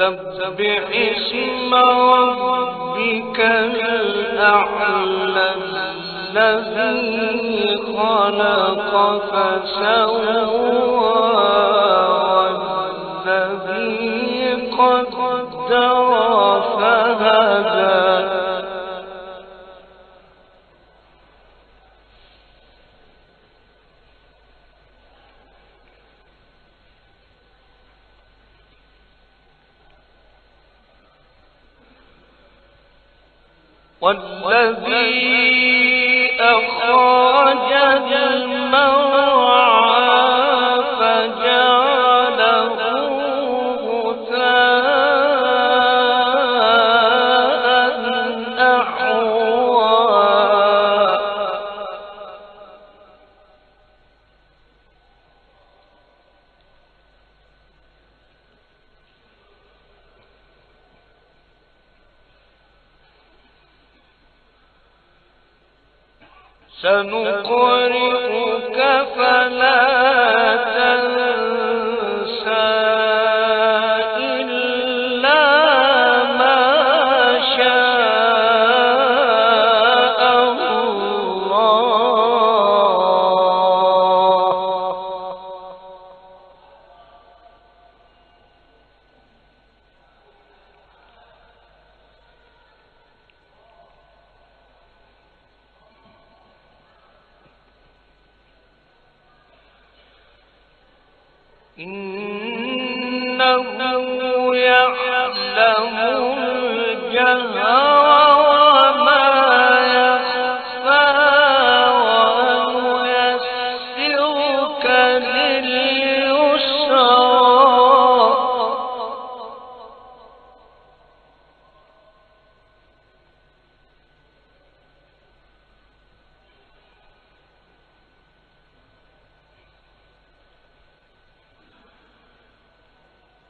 سبح اسم ربك الأعلى الذي خلق فسواه والذي أخرج الم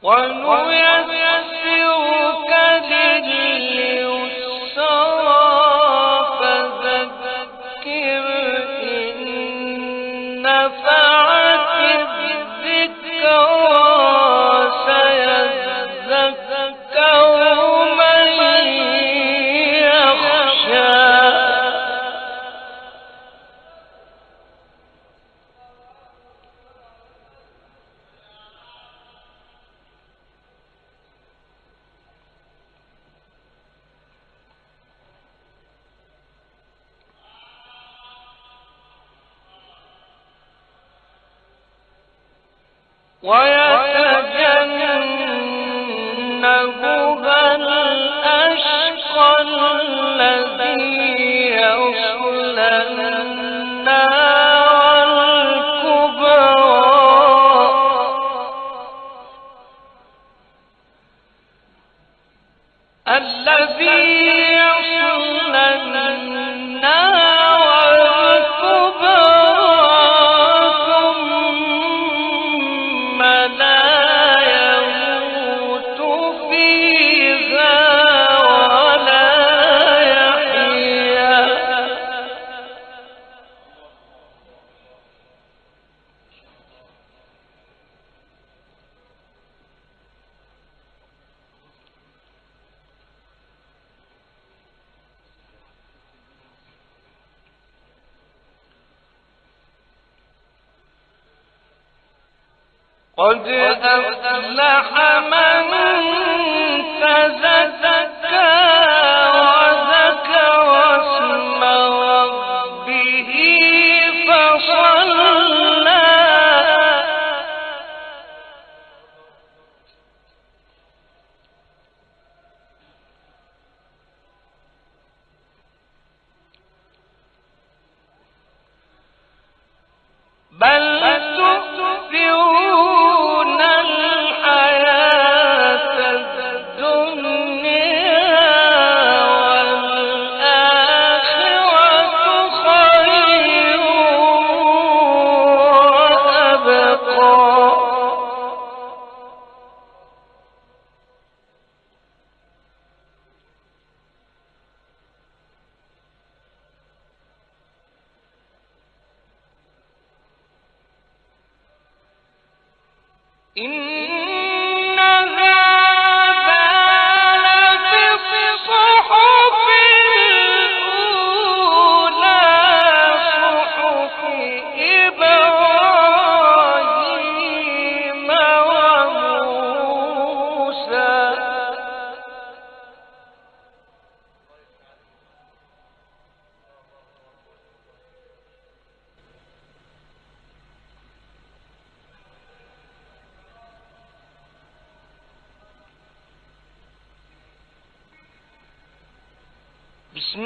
ونيسره إن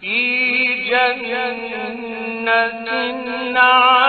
في جنة عالية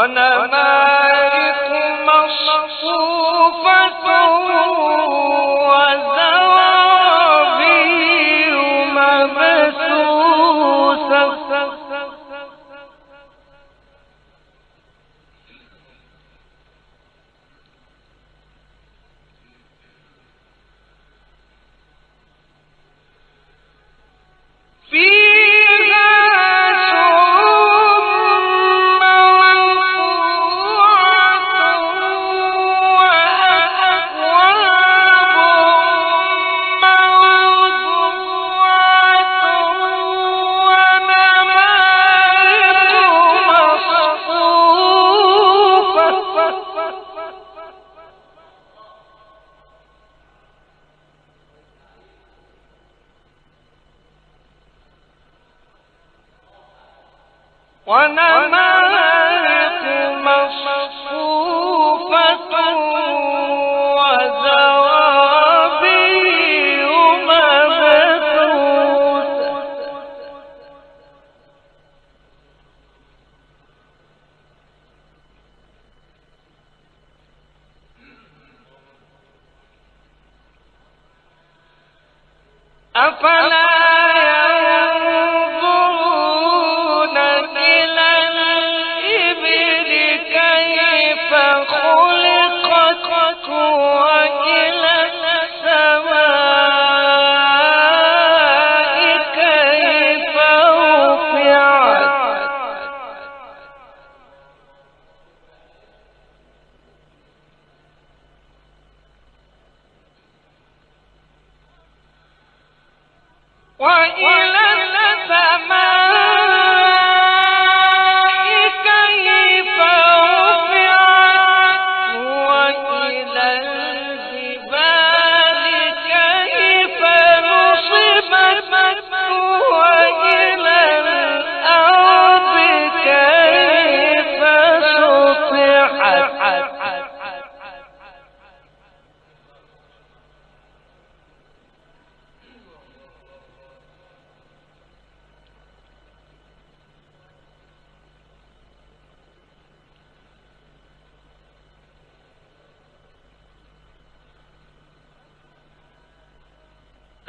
ونمارق مصفوفة وزرابي مبثوثة.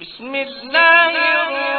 بسم الله الرحمن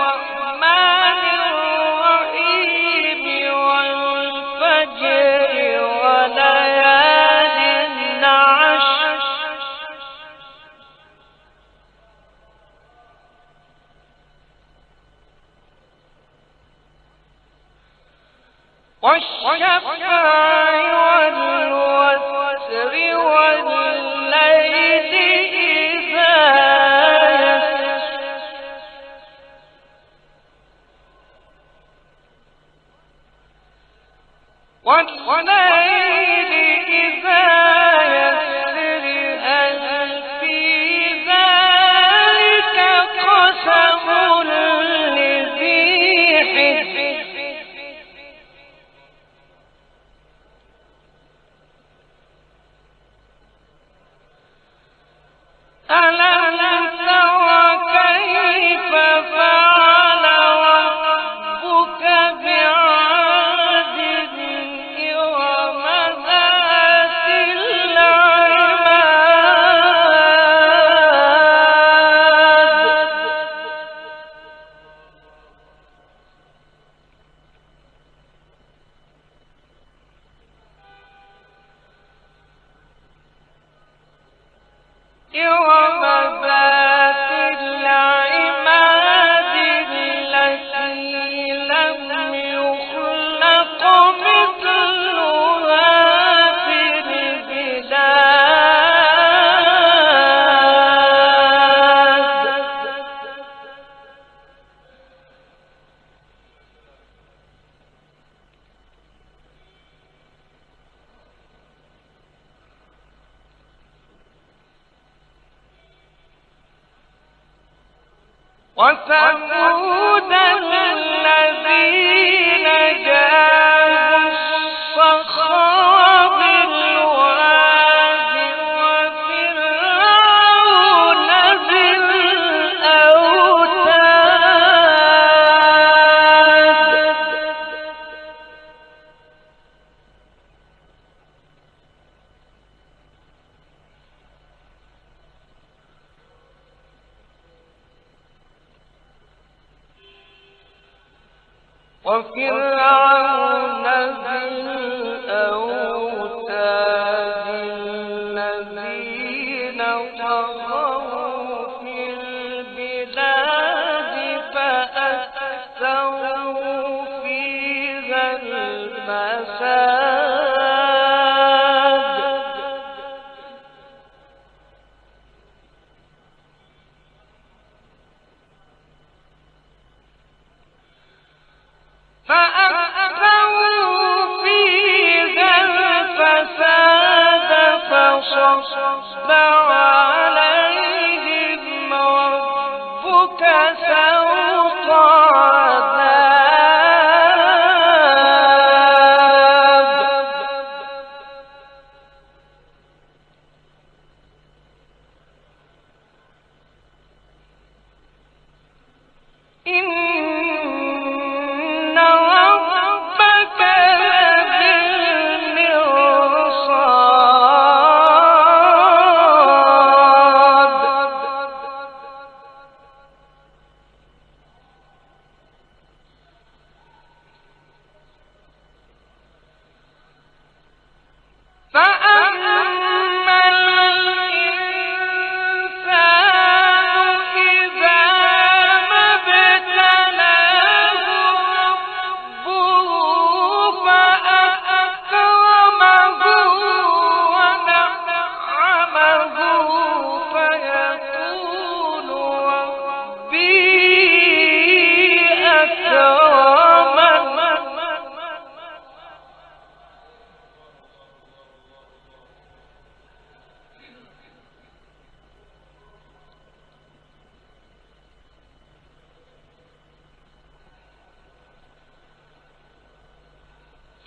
وثمود الذين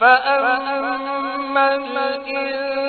فأما الإنسان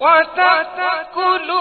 وتأكلون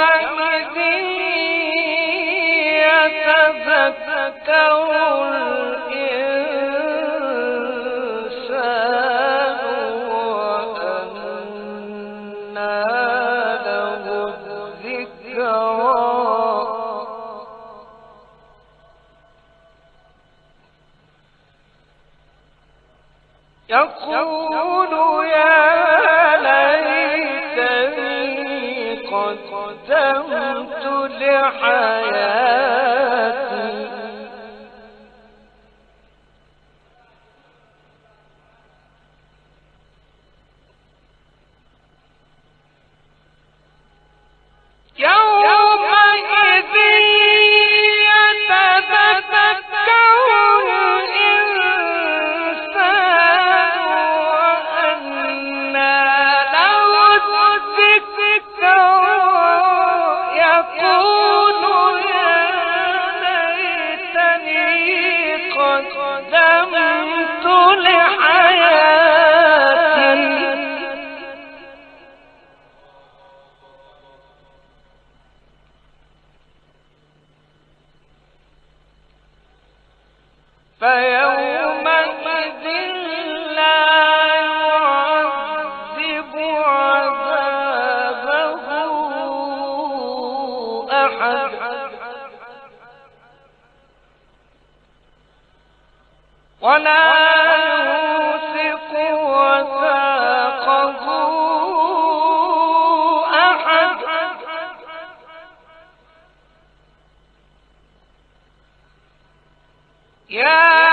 يومئذ يتذكر لحياتي Yeah.